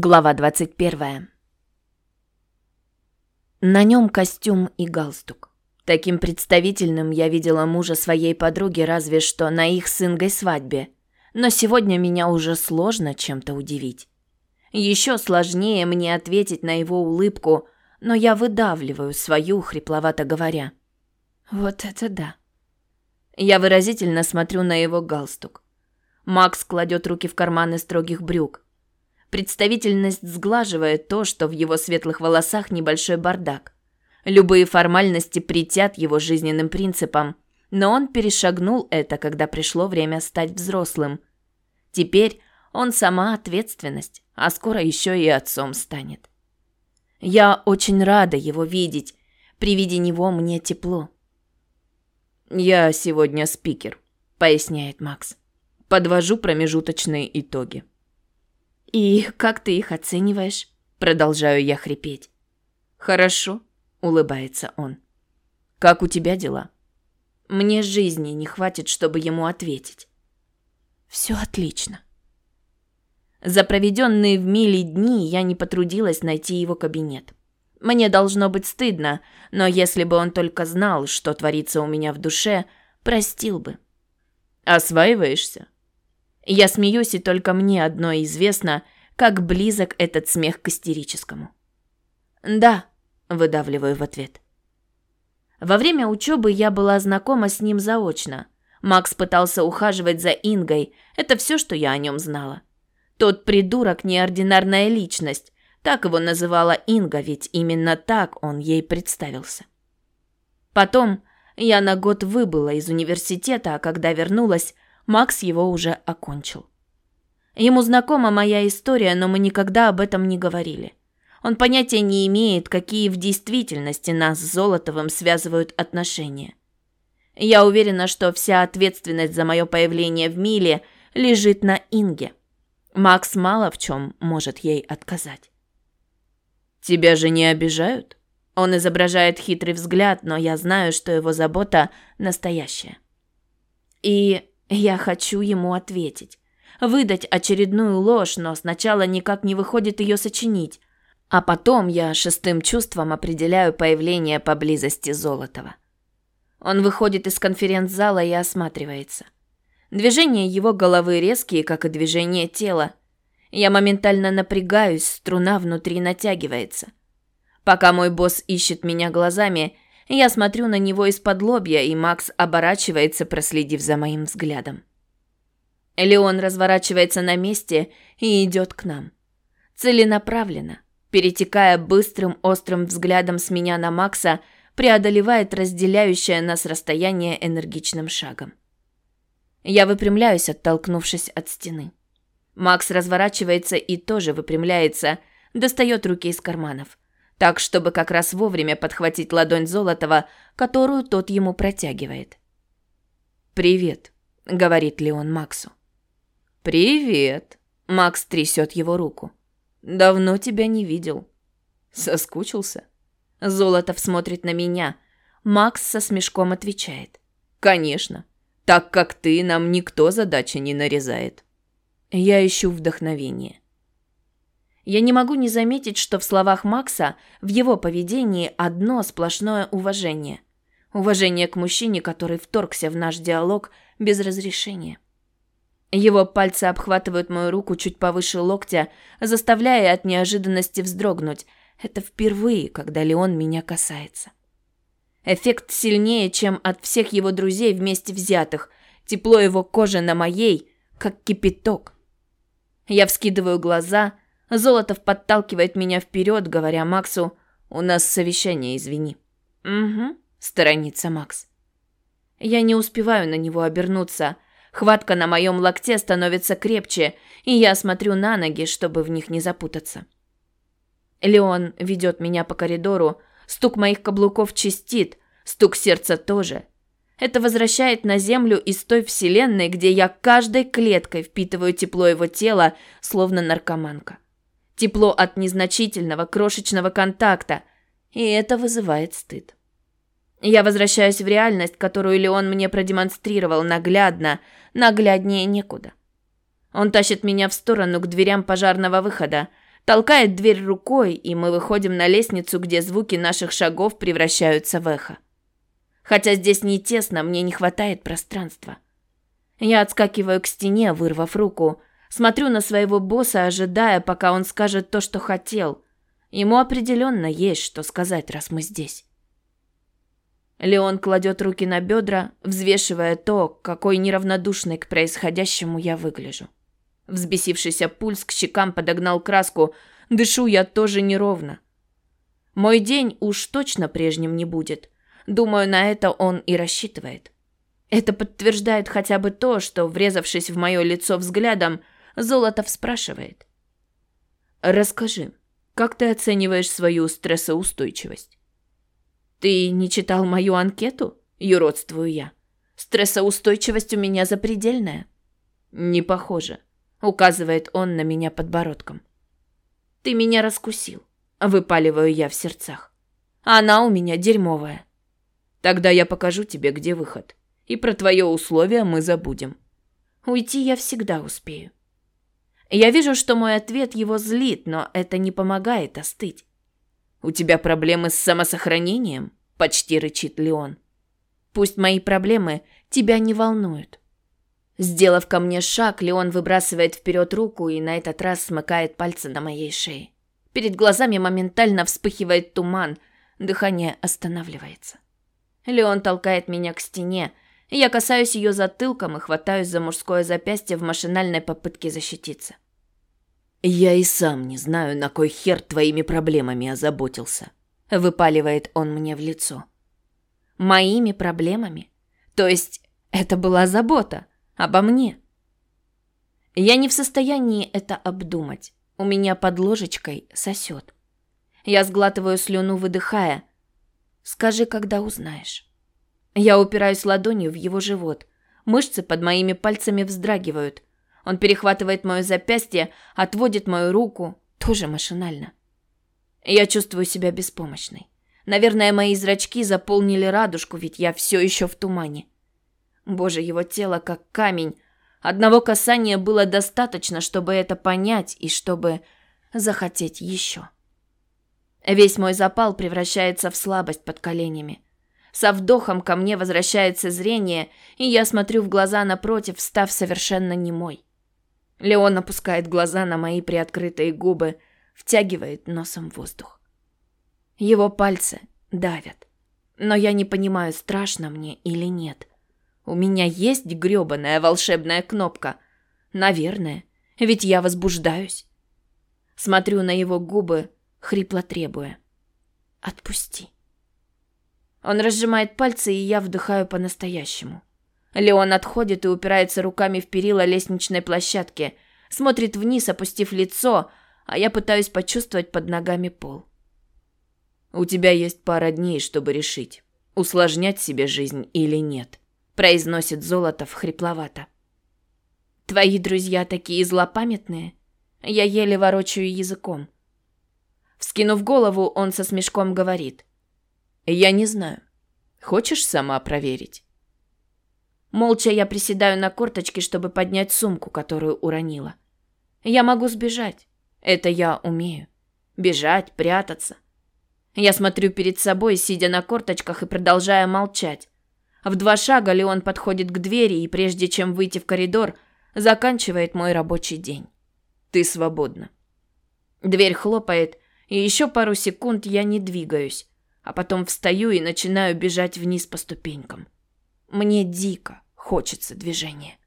Глава 21. На нем костюм и галстук. Таким представительным я видела мужа своей подруги разве что на их с Ингой свадьбе. Но сегодня меня уже сложно чем-то удивить. Еще сложнее мне ответить на его улыбку, но я выдавливаю свою, хрипловато говоря. Вот это да. Я выразительно смотрю на его галстук. Макс кладет руки в карманы строгих брюк. Представительность сглаживает то, что в его светлых волосах небольшой бардак. Любые формальности притят его жизненным принципам, но он перешагнул это, когда пришло время стать взрослым. Теперь он сама ответственность, а скоро еще и отцом станет. Я очень рада его видеть. При виде него мне тепло. «Я сегодня спикер», — поясняет Макс. «Подвожу промежуточные итоги». «И как ты их оцениваешь?» Продолжаю я хрипеть. «Хорошо», — улыбается он. «Как у тебя дела?» Мне жизни не хватит, чтобы ему ответить. «Все отлично». За проведенные в миле дни я не потрудилась найти его кабинет. Мне должно быть стыдно, но если бы он только знал, что творится у меня в душе, простил бы. «Осваиваешься?» Я смеюсь, и только мне одно известно, как близок этот смех к истерическому. «Да», – выдавливаю в ответ. Во время учебы я была знакома с ним заочно. Макс пытался ухаживать за Ингой, это все, что я о нем знала. Тот придурок – неординарная личность, так его называла Инга, ведь именно так он ей представился. Потом я на год выбыла из университета, а когда вернулась, Макс его уже окончил. Ему знакома моя история, но мы никогда об этом не говорили. Он понятия не имеет, какие в действительности нас с Золотовым связывают отношения. Я уверена, что вся ответственность за мое появление в Миле лежит на Инге. Макс мало в чем может ей отказать. «Тебя же не обижают?» Он изображает хитрый взгляд, но я знаю, что его забота настоящая. И я хочу ему ответить. Выдать очередную ложь, но сначала никак не выходит ее сочинить. А потом я шестым чувством определяю появление поблизости Золотова. Он выходит из конференц-зала и осматривается. Движения его головы резкие, как и движение тела. Я моментально напрягаюсь, струна внутри натягивается. Пока мой босс ищет меня глазами, я смотрю на него из-под лобья, и Макс оборачивается, проследив за моим взглядом. Леон разворачивается на месте и идет к нам. Целенаправленно, перетекая быстрым острым взглядом с меня на Макса, преодолевает разделяющее нас расстояние энергичным шагом. Я выпрямляюсь, оттолкнувшись от стены. Макс разворачивается и тоже выпрямляется, достает руки из карманов так, чтобы как раз вовремя подхватить ладонь Золотова, которую тот ему протягивает. «Привет», — говорит Леон Максу. «Привет», — Макс трясет его руку. «Давно тебя не видел». «Соскучился?» Золотов смотрит на меня. Макс со смешком отвечает. «Конечно. Так как ты, нам никто задачи не нарезает». Я ищу вдохновение. Я не могу не заметить, что в словах Макса, в его поведении одно сплошное уважение. Уважение к мужчине, который вторгся в наш диалог без разрешения. Его пальцы обхватывают мою руку чуть повыше локтя, заставляя от неожиданности вздрогнуть. Это впервые, когда Леон меня касается. Эффект сильнее, чем от всех его друзей вместе взятых. Тепло его кожи на моей, как кипяток. Я вскидываю глаза – Золотов подталкивает меня вперед, говоря Максу, «У нас совещание, извини». «Угу», – сторонится Макс. Я не успеваю на него обернуться. Хватка на моем локте становится крепче, и я смотрю на ноги, чтобы в них не запутаться. Леон ведет меня по коридору, стук моих каблуков чистит, стук сердца тоже. Это возвращает на землю из той вселенной, где я каждой клеткой впитываю тепло его тела, словно наркоманка. Тепло от незначительного, крошечного контакта. И это вызывает стыд. Я возвращаюсь в реальность, которую Леон мне продемонстрировал наглядно, нагляднее некуда. Он тащит меня в сторону к дверям пожарного выхода. Толкает дверь рукой, и мы выходим на лестницу, где звуки наших шагов превращаются в эхо. Хотя здесь не тесно, мне не хватает пространства. Я отскакиваю к стене, вырвав руку, смотрю на своего босса, ожидая, пока он скажет то, что хотел. Ему определенно есть что сказать, раз мы здесь. Леон кладет руки на бедра, взвешивая то, какой неравнодушной к происходящему я выгляжу. Взбесившийся пульс к щекам подогнал краску, дышу я тоже неровно. Мой день уж точно прежним не будет. Думаю, на это он и рассчитывает. Это подтверждает хотя бы то, что, врезавшись в мое лицо взглядом, Золотов спрашивает. «Расскажи, как ты оцениваешь свою стрессоустойчивость?» «Ты не читал мою анкету?» – юродствую я. «Стрессоустойчивость у меня запредельная». «Не похоже», – указывает он на меня подбородком. «Ты меня раскусил», – выпаливаю я в сердцах. «Она у меня дерьмовая». «Тогда я покажу тебе, где выход. И про твое условие мы забудем». «Уйти я всегда успею». Я вижу, что мой ответ его злит, но это не помогает остыть. «У тебя проблемы с самосохранением?» – почти рычит Леон. «Пусть мои проблемы тебя не волнуют». Сделав ко мне шаг, Леон выбрасывает вперед руку и на этот раз смыкает пальцы на моей шее. Перед глазами моментально вспыхивает туман, дыхание останавливается. Леон толкает меня к стене, я касаюсь ее затылком и хватаюсь за мужское запястье в машинальной попытке защититься. «Я и сам не знаю, на кой хер твоими проблемами озаботился», — выпаливает он мне в лицо. «Моими проблемами? То есть это была забота обо мне?» Я не в состоянии это обдумать. У меня под ложечкой сосет. Я сглатываю слюну, выдыхая. «Скажи, когда узнаешь». Я упираюсь ладонью в его живот. Мышцы под моими пальцами вздрагивают. Он перехватывает мое запястье, отводит мою руку, тоже машинально. Я чувствую себя беспомощной. Наверное, мои зрачки заполнили радужку, ведь я все еще в тумане. Боже, его тело как камень. Одного касания было достаточно, чтобы это понять и чтобы захотеть еще. Весь мой запал превращается в слабость под коленями. Со вдохом ко мне возвращается зрение, и я смотрю в глаза напротив, став совершенно немой. Леон опускает глаза на мои приоткрытые губы, втягивает носом воздух. Его пальцы давят. Но я не понимаю, страшно мне или нет. У меня есть грёбаная волшебная кнопка. Наверное, ведь я возбуждаюсь. Смотрю на его губы, хрипло требуя. «Отпусти». Он разжимает пальцы, и я вдыхаю по-настоящему. Леон отходит и упирается руками в перила лестничной площадки, смотрит вниз, опустив лицо, а я пытаюсь почувствовать под ногами пол. «У тебя есть пара дней, чтобы решить, усложнять себе жизнь или нет», произносит Золотов хрипловато. «Твои друзья такие злопамятные?» Я еле ворочаю языком. Вскинув голову, он со смешком говорит. «Я не знаю. Хочешь сама проверить?» Молча я приседаю на корточки, чтобы поднять сумку, которую уронила. Я могу сбежать. Это я умею. Бежать, прятаться. Я смотрю перед собой, сидя на корточках и продолжая молчать. В два шага Леон подходит к двери и, прежде чем выйти в коридор, заканчивает мой рабочий день. Ты свободна. Дверь хлопает, и еще пару секунд я не двигаюсь, а потом встаю и начинаю бежать вниз по ступенькам. Мне дико хочется движения.